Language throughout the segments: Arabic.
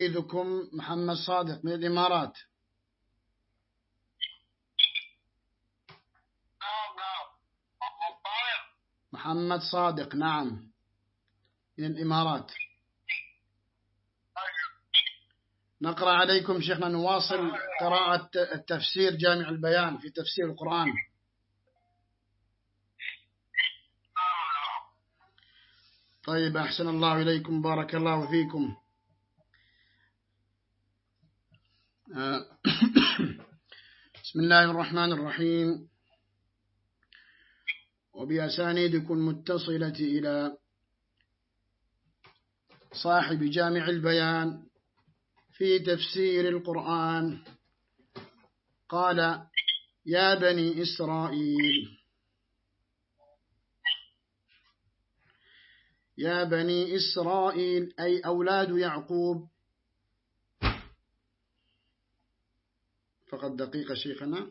إذكم محمد صادق من الإمارات. محمد صادق نعم من الإمارات. نقرأ عليكم شيخنا نواصل قراءة التفسير جامع البيان في تفسير القرآن. طيب أحسن الله إليكم بارك الله فيكم آه، بسم الله الرحمن الرحيم. وبأسانيدكم المتصلة إلى صاحب جامع البيان في تفسير القرآن. قال يا بني إسرائيل. يا بني إسرائيل أي أولاد يعقوب فقط دقيقة شيخنا.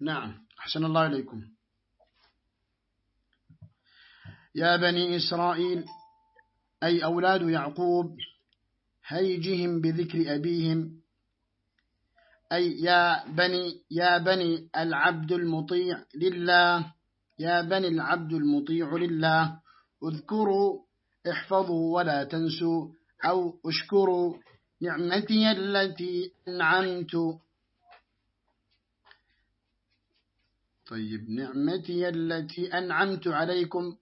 نعم. أحسن الله إليكم. يا بني إسرائيل أي أولاد يعقوب هيجهم بذكر أبيهم. أي يا بني يا بني العبد المطيع لله. يا بني العبد المطيع لله. اذكروا احفظوا ولا تنسوا أو اشكروا نعمتي التي أنعمت. طيب نعمتي التي أنعمت عليكم.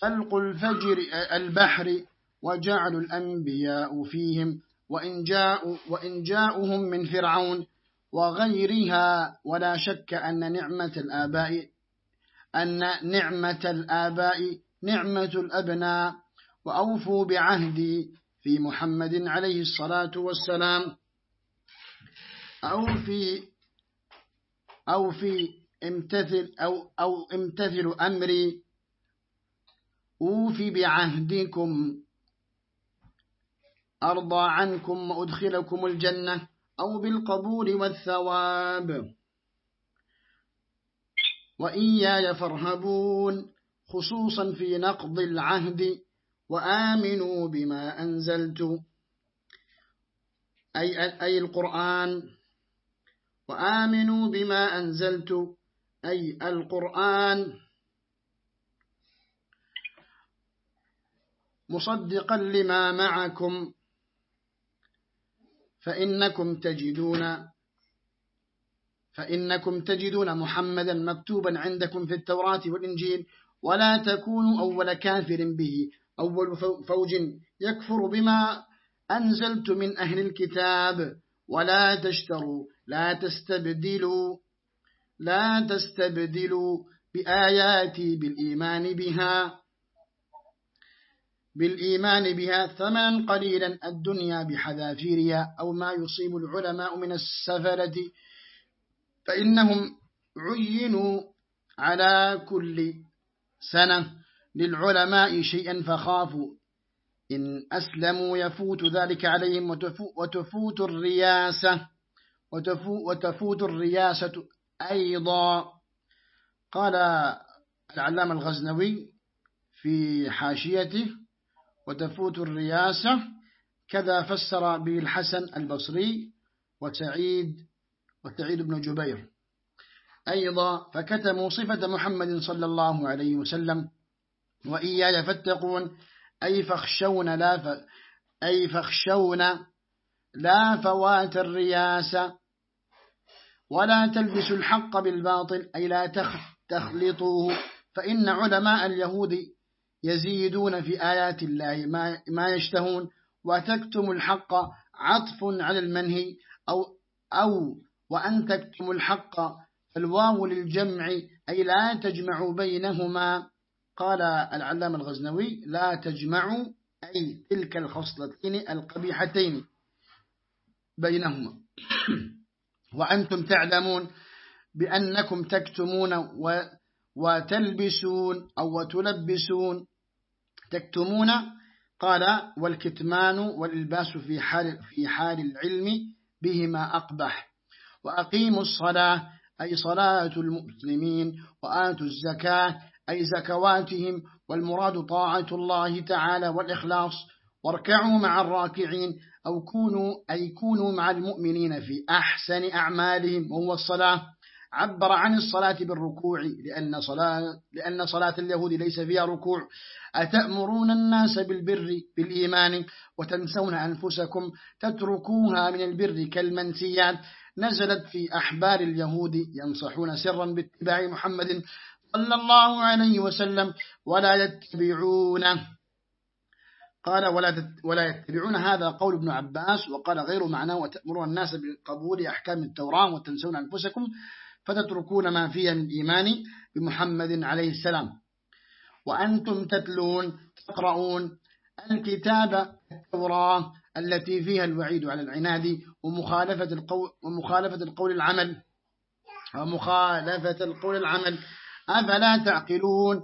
فلق الفجر البحر وجعل الأنبياء فيهم وإن, جاء وإن جاءهم من فرعون وغيرها. ولا شك أن نعمة الآباء أن نعمة الآباء نعمة الأبناء وأوفوا بعهدي في محمد عليه الصلاة والسلام. أو في أو في امتثل أو أو امتثل أمري. أوفي بعهدكم. أرضى عنكم وأدخلكم الجنة أو بالقبول والثواب. وإياي فارهبون خصوصا في نقض العهد وآمنوا بما أنزلت. أي, أي القرآن. وآمنوا بما أنزلت. أي القرآن. مصدقا لما معكم فإنكم تجدون. فإنكم تجدون محمدا مكتوبا عندكم في التوراة والإنجيل ولا تكونوا أول كافر به أول فوج يكفر بما أنزلت من أهل الكتاب. ولا تشتروا لا تستبدلوا لا تستبدلوا بآياتي بالإيمان بها. بالإيمان بها ثمنا قليلا الدنيا بحذافيرها أو ما يصيب العلماء من السفرة فإنهم عينوا على كل سنة للعلماء شيئا فخافوا. إن أسلموا يفوت ذلك عليهم وتفوت الرياسة وتفوت الرياسة أيضا. قال العلامة الغزنوي في حاشيته وتفوت الرياسة. كذا فسر به الحسن البصري وسعيد وسعيد بن جبير. أيضا فكتموا صفة محمد صلى الله عليه وسلم وإياي فاتقون أي فاخشون لا ف... أي فاخشون لا فوات الرياسة ولا تلبسوا الحق بالباطل أي لا تخلطوه فإن علماء اليهود يزيدون في آيات الله ما, ما يشتهون وتكتم الحق عطف على المنهي أو, أو وأن تكتم الحق الواو للجمع أي لا تجمع بينهما. قال العلام الغزنوي لا تجمع أي تلك الخصلتين القبيحتين بينهما. وأنتم تعلمون بأنكم تكتمون وتلبسون أو تلبسون تكتمون قال والكتمان والإلباس في حال, في حال العلم بهما أقبح. وأقيموا الصلاة أي صلاة المسلمين وآتوا الزكاة أي زكواتهم والمراد طاعة الله تعالى والإخلاص. واركعوا مع الراكعين أو كونوا أي كونوا مع المؤمنين في أحسن أعمالهم وهو الصلاة. عبر عن الصلاة بالركوع لأن صلاة, لأن صلاة اليهود ليس فيها ركوع. أتأمرون الناس بالبر بالإيمان وتنسون أنفسكم تتركوها من البر كالمنسيات. نزلت في أحبار اليهود ينصحون سرا باتباع محمد صلى الله عليه وسلم ولا يتبعونه قال ولا ولا يتبعون هذا قول ابن عباس وقال غير معناه وتأمرون الناس بقبول أحكام التوراة وتنسون أنفسكم فتتركون ما فيها من إيمان بمحمد عليه السلام. وأنتم تتلون تقرؤون الكتاب التوراة. التي فيها الوعيد على العناد ومخالفة القول, ومخالفة القول العمل. ومخالفة القول العمل. أفلا تعقلون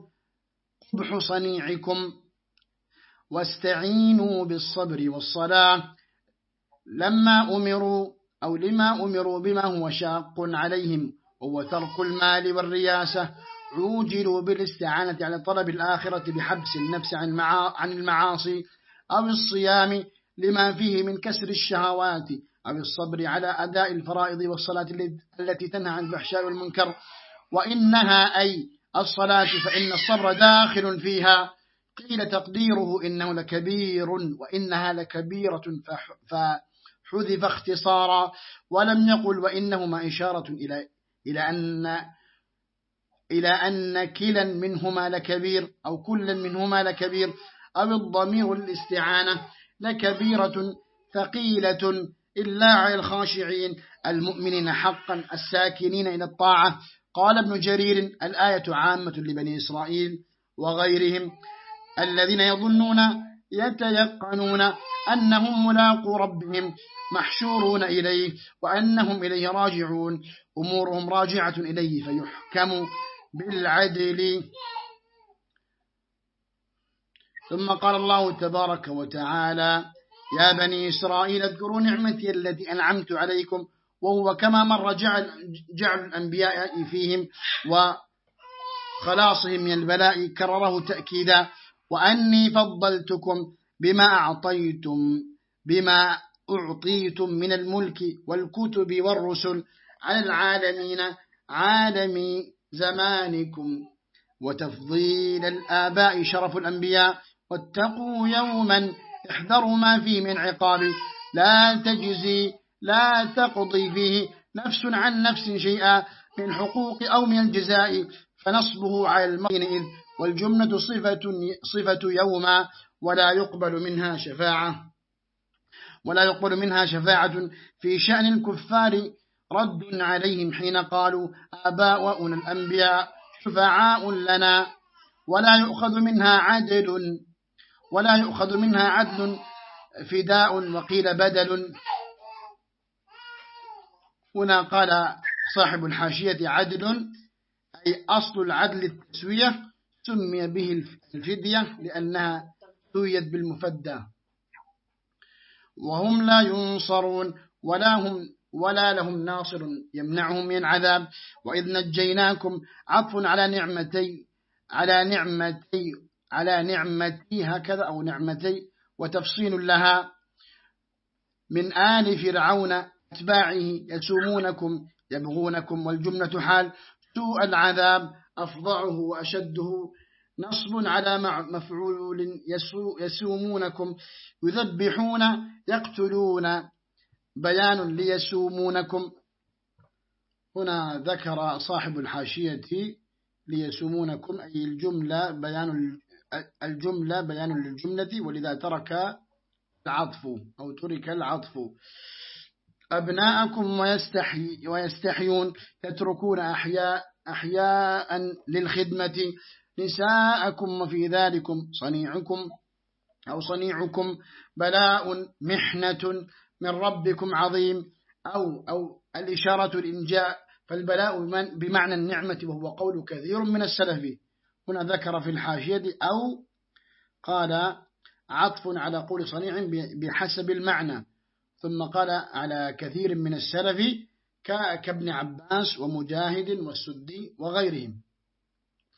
قبح صنيعكم؟ واستعينوا بالصبر والصلاة. لما أمروا أو لما أمروا بما هو شاق عليهم وهو ترك المال والرياسة. عوجلوا بالاستعانة على طلب الآخرة بحبس النفس عن المعاصي أو الصيام. لما فيه من كسر الشهوات أو الصبر على أداء الفرائض والصلاة التي تنهى عن الفحشاء والمنكر. وإنها أي الصلاة فإن الصبر داخل فيها. قيل تقديره إنه لكبير وإنها لكبيرة فحذف اختصارا. ولم يقل وإنهما إشارة إلى إلى أن إلى أن كلا منهما لكبير أو كلا منهما لكبير أو الضمير الاستعانة لكبيرة ثقيلة إلا على الخاشعين المؤمنين حقا الساكنين إلى الطاعة. قال ابن جرير الآية عامة لبني إسرائيل وغيرهم الذين يظنون يتيقنون أنهم ملاقوا ربهم محشورون إليه وأنهم إليه راجعون. أمورهم راجعة إليه فيحكم بالعدل. ثم قال الله تبارك وتعالى يا بني إسرائيل اذكروا نعمتي التي أنعمت عليكم وهو كما مر جعل, جعل الأنبياء فيهم وخلاصهم من البلاء كرره تأكيدا وأني فضلتكم بما أعطيتم بما أعطيتم من الملك والكتب والرسل على العالمين عالم زمانكم وتفضيل الآباء شرف الأنبياء واتقوا يوما احذروا ما فيه من عقاب. لا تجزي لا تقضي فيه نفس عن نفس شيئا من حقوق أو من الجزاء. فنصبه على المرين والجملة صفة, صفة يوما ولا يقبل منها شفاعة. ولا يقبل منها شفاعة في شأن الكفار. رد عليهم حين قالوا آباؤنا الأنبياء شفعاء لنا ولا يؤخذ منها عدل. ولا يؤخذ منها عدل فداء وقيل بدل. هنا قال صاحب الحاشية عدل أي أصل العدل التسوية سمي به الفدية لأنها سويت بالمفدى. وهم لا ينصرون ولا هم ولا لهم ناصر يمنعهم من عذاب وإذ نجيناكم عطف على نعمتي على نعمتي على نعمتي هكذا أو نعمتي وتفصيل لها من آل فرعون أتباعه يسومونكم يبغونكم والجملة حال سوء العذاب أفضعه وأشده. نصب على مفعول يسومونكم يذبحون يقتلون. بيان ليسومونكم. هنا ذكر صاحب الحاشية ليسومونكم أي الجملة بيان الجملة بيان للجملة ولذا ترك العطف أو ترك العطف. أبناءكم ويستحي ويستحيون يتركون أحياء أحياء للخدمة. نساءكم وفي ذلكم صنيعكم أو صنيعكم بلاء محنة من ربكم عظيم أو, أو الإشارة الإنجاء فالبلاء بمعنى النعمة وهو قول كثير من السلف. هنا ذكر في الحاشية أو قال عطف على قول صنيع بحسب المعنى. ثم قال على كثير من السلف كابن عباس ومجاهد والسدي وغيرهم.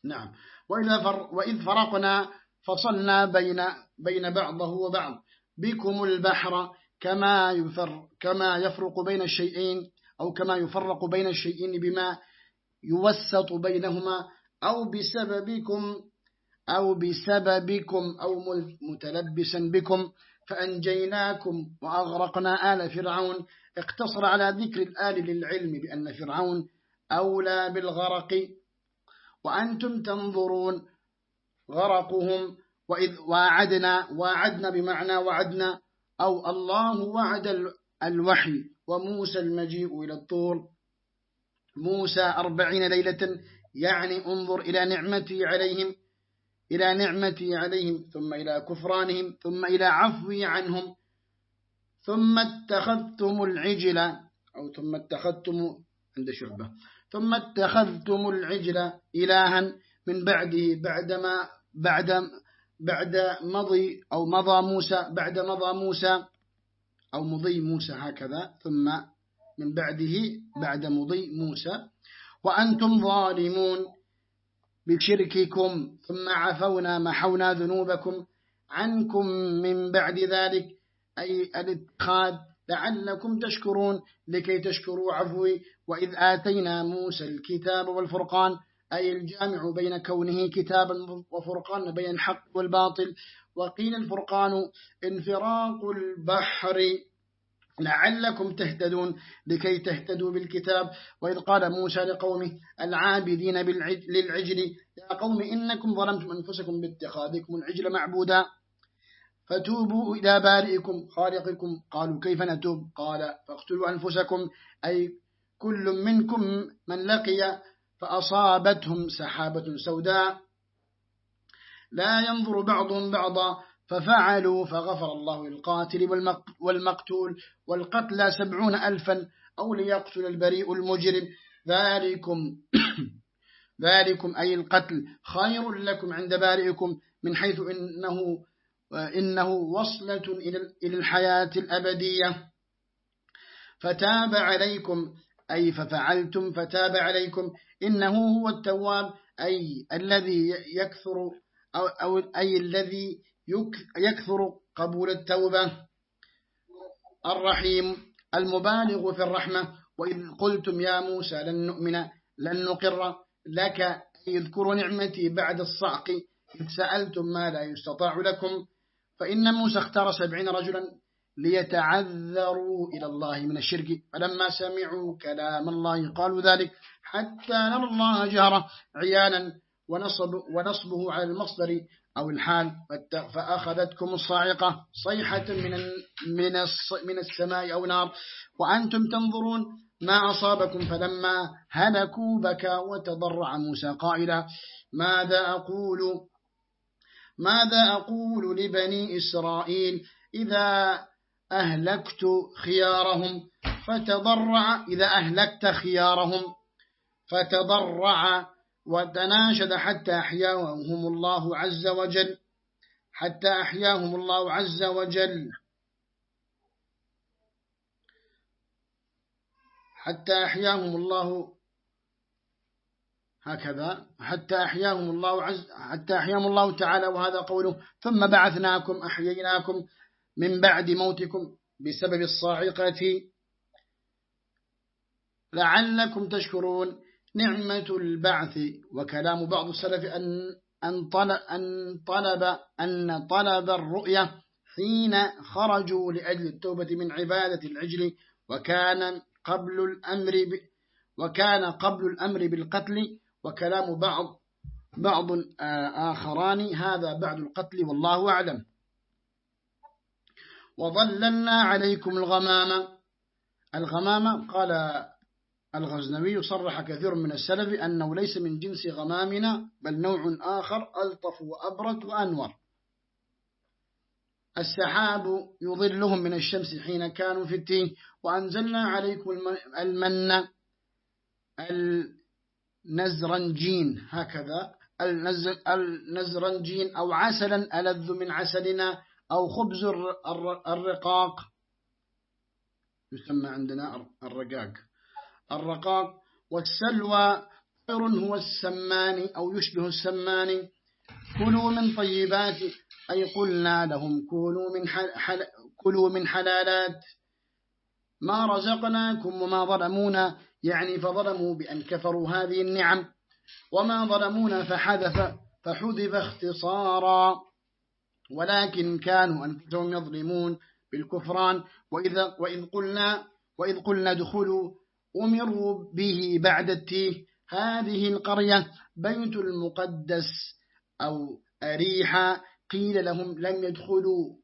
نعم. وإذا فر وإذ فرقنا فصلنا بين بين بعضه وبعض. بكم البحر كما يفر كما يفرق بين الشيئين أو كما يفرق بين الشيئين بما يوسط بينهما أو بسببكم أو بسببكم أو متلبسا بكم فأنجيناكم وأغرقنا آل فرعون. اقتصر على ذكر الآل للعلم بأن فرعون أولى بالغرق. وأنتم تنظرون غرقهم وإذ وعدنا وعدنا بمعنى وعدنا أو الله وعد الوحي. وموسى المجيء إلى الطور. موسى أربعين ليلة يعني انظر إلى نعمتي عليهم إلى نعمتي عليهم ثم إلى كفرانهم ثم إلى عفوي عنهم ثم اتخذتم العجل أو ثم اتخذتم عند شعبة ثم اتخذتم العجل إلها من بعده بعدما بعد بعد مضي أو مضى موسى بعد مضى موسى أو مضي موسى هكذا ثم من بعده بعد مضي موسى. وأنتم ظالمون. بشرككم ثم عفونا محونا ذنوبكم عنكم من بعد ذلك. أي الاتخاذ لعلكم تشكرون لكي تشكروا عفوي. وإذ آتينا موسى الكتاب والفرقان أي الجامع بين كونه كتابا وفرقان بين الحق والباطل. وقيل الفرقان انفراق البحر. لعلكم تهتدون لكي تهتدوا بالكتاب. وإذ قال موسى لقومه العابدين للعجل يا قوم إنكم ظلمتم أنفسكم باتخاذكم العجل معبودا. فتوبوا إلى بارئكم خالقكم قالوا كيف نتوب؟ قال فاقتلوا أنفسكم. أي كل منكم من لقي فأصابتهم سحابة سوداء. لا ينظر بعضهم بعضا ففعلوا فغفر الله للقاتل والمقتول والقتلى سبعون ألفا أو ليقتل البريء المجرم. ذلكم ذلكم أي القتل خير لكم عند بارئكم من حيث إنه, إنه وصلة إلى الحياة الأبدية. فتاب عليكم أي ففعلتم فتاب عليكم. إنه هو التواب أي الذي يكثر أو, أو أي الذي يكثر قبول التوبة. الرحيم المبالغ في الرحمة. وإذ قلتم يا موسى لن نؤمن لن نقر لك يذكر نعمتي بعد الصعق. إذ سألتم ما لا يستطاع لكم. فإن موسى اختار سبعين رجلا ليتعذروا إلى الله من الشرك. فلما سمعوا كلام الله قالوا ذلك. حتى نرى الله جهرة عيانا ونصب ونصبه على المصدر أو الحال فأخذتكم الصاعقة صيحة من من من السماء أو نار وأنتم تنظرون ما أصابكم فلما هلكوا بكى وتضرع موسى قائلا ماذا أقول؟ ماذا أقول لبني إسرائيل إذا أهلكت خيارهم؟ فتضرع إذا أهلكت خيارهم فتضرع وتناشد حتى أحياهم الله عز وجل. حتى أحياهم الله عز وجل. حتى أحياهم الله هكذا. حتى أحياهم الله عز حتى أحياهم الله تعالى وهذا قوله. ثم بعثناكم أحييناكم من بعد موتكم بسبب الصاعقة. لعلكم تشكرون. نعمة البعث وكلام بعض السلف أن أن طلب, أن طلب أن طلب الرؤية حين خرجوا لأجل التوبة من عبادة العجل وكان قبل الأمر وكان قبل الأمر بالقتل وكلام بعض بعض آخران هذا بعد القتل والله أعلم. وظللنا عليكم الغمامة. الغمامة قال الغزنوي صرح كثير من السلف أنه ليس من جنس غمامنا بل نوع آخر ألطف وأبرد وأنور. السحاب يظلهم من الشمس حين كانوا في التين وأنزلنا عليكم المن النزرنجين هكذا. النزرنجين أو عسلا ألذ من عسلنا أو خبز الرقاق. يسمى عندنا الرقاق. الرقاق والسلوى طير هو السمان أو يشبه السمان. كلوا من طيبات أي قلنا لهم كلوا من, حل كلوا من حلالات. ما رزقناكم وما ظلمونا يعني فظلموا بأن كفروا هذه النعم. وما ظلمونا فحذف فحذف اختصارا. ولكن كانوا أنفسهم يظلمون بالكفران. وإذا وإذ قلنا وإذ قلنا دخلوا أمروا به بعد التيه. هذه القرية بيت المقدس أو أريحا قيل لهم لم يدخلوا.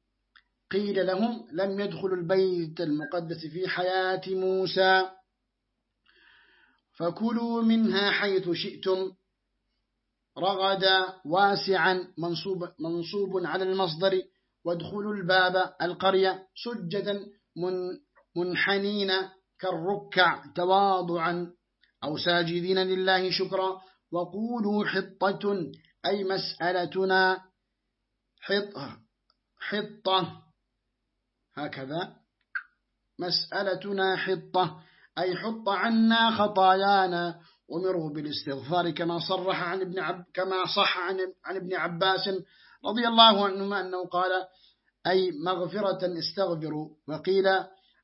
قيل لهم لم يدخلوا البيت المقدس في حياة موسى. فكلوا منها حيث شئتم. رغد واسعا منصوب, منصوب على المصدر. وادخلوا الباب القرية سجدا من منحنين. كالركع تواضعا أو ساجدين لله شكرا وقولوا حطة أي مسألتنا حطة حطة. هكذا. مسألتنا حطة أي حط عنا خطايانا. أمره بالاستغفار كما صرح عن ابن عب كما صح عن عن ابن عباس رضي الله عنهما أنه قال أي مغفرة استغفروا. وقيل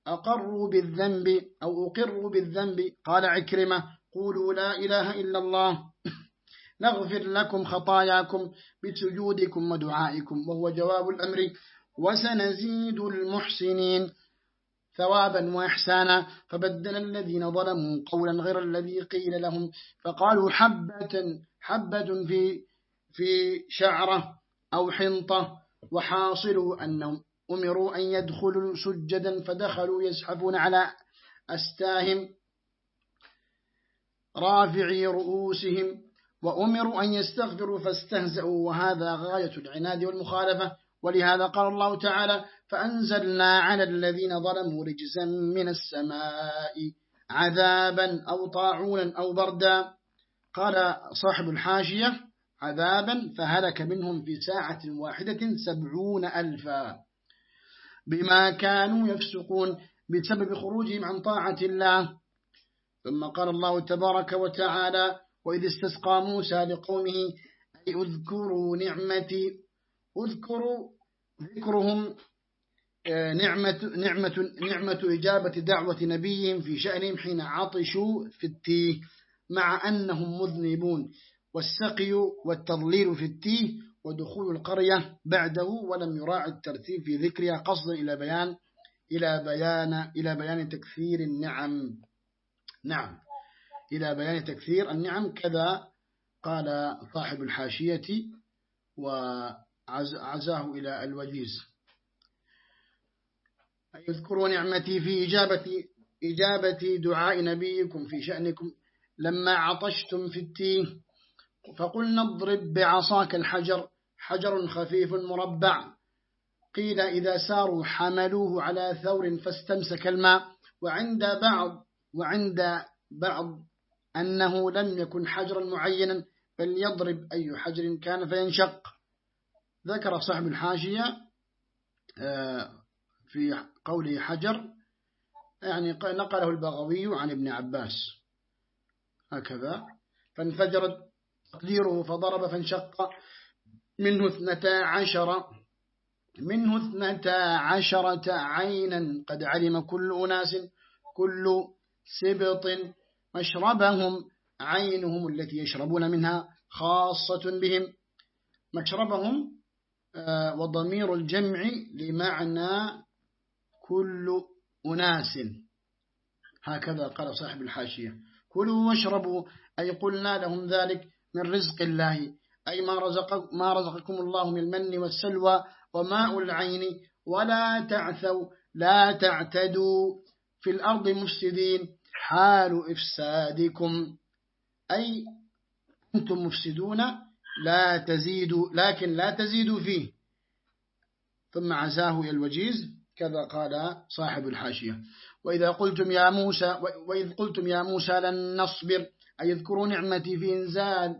أقروا بالذنب أو أقروا بالذنب. قال عكرمة قولوا لا إله إلا الله. نغفر لكم خطاياكم بسجودكم ودعائكم وهو جواب الأمر. وسنزيد المحسنين ثوابا وإحسانا. فبدل الذين ظلموا قولا غير الذي قيل لهم. فقالوا حبة حبة في في شعرة أو حنطة وحاصلوا أنهم أمروا أن يدخلوا سجدا فدخلوا يزحفون على أستاهم رافعي رؤوسهم وأمروا أن يستغفروا فاستهزأوا وهذا غاية العناد والمخالفة. ولهذا قال الله تعالى فأنزلنا على الذين ظلموا رجزا من السماء عذابا أو طاعونا أو بردا. قال صاحب الحاشية عذابا فهلك منهم في ساعة واحدة سبعون ألفا. بما كانوا يفسقون بسبب خروجهم عن طاعة الله. ثم قال الله تبارك وتعالى وإذ استسقى موسى لقومه أي اذكروا نعمتي اذكروا ذكرهم آه، نعمة, نعمة, نعمة إجابة دعوة نبيهم في شأنهم حين عطشوا في التيه مع أنهم مذنبون والسقي والتضليل في التيه ودخول القرية بعده ولم يراعي الترتيب في ذكرها قصدا إلى بيان إلى بيان إلى بيان تكثير النعم. نعم. إلى بيان تكثير النعم كذا قال صاحب الحاشية وعزاه إلى الوجيز. يذكروا نعمتي في إجابة, إجابة دعاء نبيكم في شأنكم لما عطشتم في التيه فقلنا اضرب بعصاك الحجر حجر خفيف مربع. قيل إذا ساروا حملوه على ثور فاستمسك الماء. وعند بعض وعند بعض أنه لم يكن حجرا معينا بل يضرب أي حجر كان فينشق. ذكر صاحب الحاشية آه، في قوله حجر يعني نقله البغوي عن ابن عباس. هكذا. فانفجرت تقديره فضرب فانشق. منه اثنتا عشر منه اثنتا عشرة عينا. قد علم كل أناس كل سبط مشربهم. عينهم التي يشربون منها خاصة بهم. مشربهم آه، وضمير الجمع لمعنى كل أناس. هكذا قال صاحب الحاشية. كلوا واشربوا أي قلنا لهم ذلك. من رزق الله. أي ما, رزق ما رزقكم الله من المن والسلوى وماء العين. ولا تعثوا لا تعتدوا. في الأرض مفسدين. حال إفسادكم. أي أنتم مفسدون لا تزيدوا لكن لا تزيدوا فيه. ثم عزاه إلى الوجيز كذا قال صاحب الحاشية. وإذا قلتم يا موسى وإذ قلتم يا موسى لن نصبر. أي اذكروا نعمتي في إنزال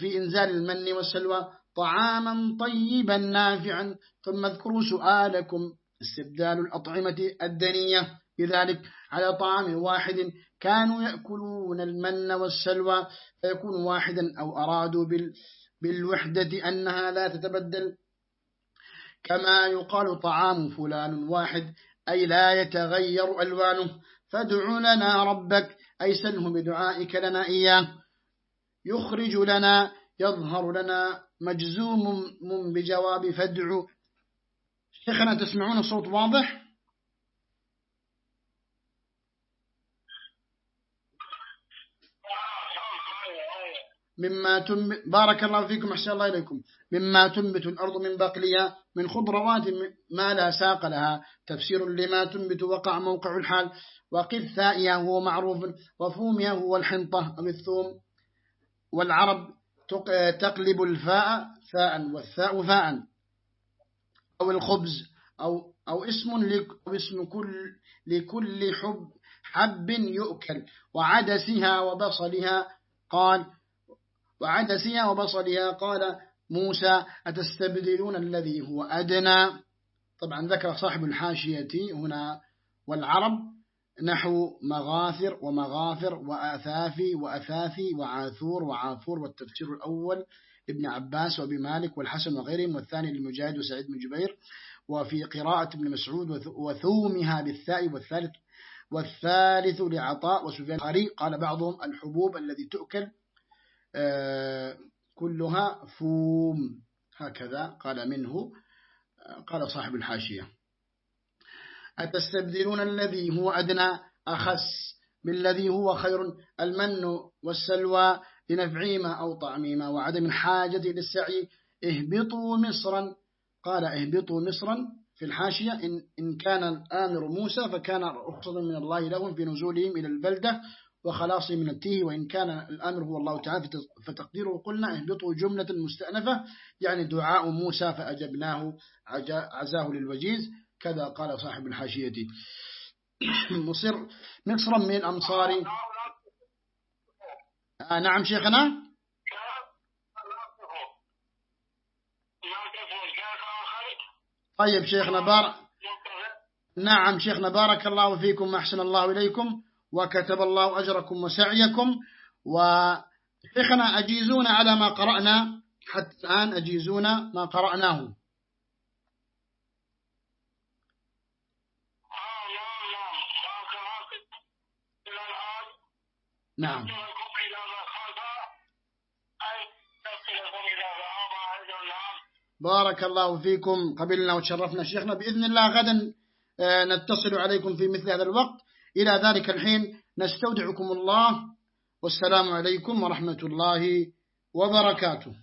في إنزال المن والسلوى طعاما طيبا نافعا ثم اذكروا سؤالكم. استبدال الأطعمة الدنية. بذلك على طعام واحد كانوا يأكلون المن والسلوى فيكون واحدا أو أرادوا بالوحدة أنها لا تتبدل. كما يقال طعام فلان واحد أي لا يتغير ألوانه. فادع لنا ربك أي سله بدعائك لنا إياه يخرج لنا يظهر لنا مجزوم بجواب فادع شيخنا تسمعون الصوت واضح؟ مما تنبت بارك الله فيكم أحسن الله إليكم. مما تنبت الأرض من بقلها من خضروات ما لا ساق لها. تفسير لما تنبت وقع موقع الحال. وقثائها هو معروف وفومها هو الحنطة أو الثوم. والعرب تقلب الفاء فاء والثاء فاء. أو الخبز أو, أو اسم اسم كل لكل حب حب يؤكل. وعدسها وبصلها قال وعدسها وبصلها قال موسى أتستبدلون الذي هو أدنى؟ طبعا ذكر صاحب الحاشية هنا والعرب نحو مغاثر ومغافر وأثافي وأثاثي وعاثور وعافور والتفسير الأول ابن عباس وبمالك والحسن وغيرهم والثاني للمجاهد وسعيد بن جبير وفي قراءة ابن مسعود وثومها بالثاء والثالث والثالث لعطاء وسفيان قال بعضهم الحبوب الذي تؤكل كلها فوم. هكذا قال منه آه، قال صاحب الحاشية. أتستبدلون الذي هو أدنى أخس بالذي هو خير؟ المن والسلوى لنفعيما أو طعميما وعدم الحاجة للسعي. اهبطوا مصرا. قال اهبطوا مصرا في الحاشية. إن, إن كان الآمر موسى فكان رخصة من الله لهم في نزولهم إلى البلدة. وخلاصه من التيه وإن كان الأمر هو الله تعالى فتقديره. قلنا اهبطوا جملة مستأنفة يعني دعاء موسى فأجبناه عزاه للوجيز كذا قال صاحب الحاشية. مصر مصر من الأمصار آه نعم شيخنا. طيب شيخنا بار نعم شيخنا بارك الله فيكم أحسن الله إليكم. وكتب الله أجركم وسعيكم. وشيخنا أجيزون على ما قرأنا. حتى الآن أجيزون ما قرأناه. نعم. بارك الله فيكم قبلنا وتشرفنا شيخنا. بإذن الله غدا آه، نتصل عليكم في مثل هذا الوقت. إلى ذلك الحين نستودعكم الله والسلام عليكم ورحمة الله وبركاته.